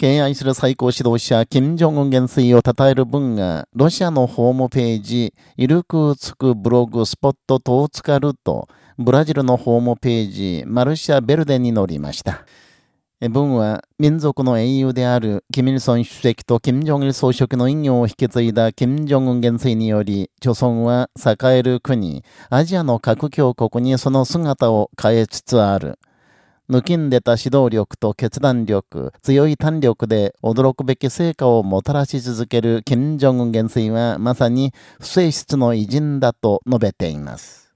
敬愛する最高指導者、金正恩元帥を称える文が、ロシアのホームページ、イルクーツクブログスポットトーツカルと、ブラジルのホームページ、マルシャ・ベルデに載りました。文は民族の英雄であるキミルソン主席とキム・ジョンイル総書記の引用を引き継いだキム・ジョンウン元帥により、朝鮮は栄える国、アジアの核強国にその姿を変えつつある。抜きんでた指導力と決断力、強い胆力で驚くべき成果をもたらし続ける金正恩元帥はまさに不正室の偉人だと述べています。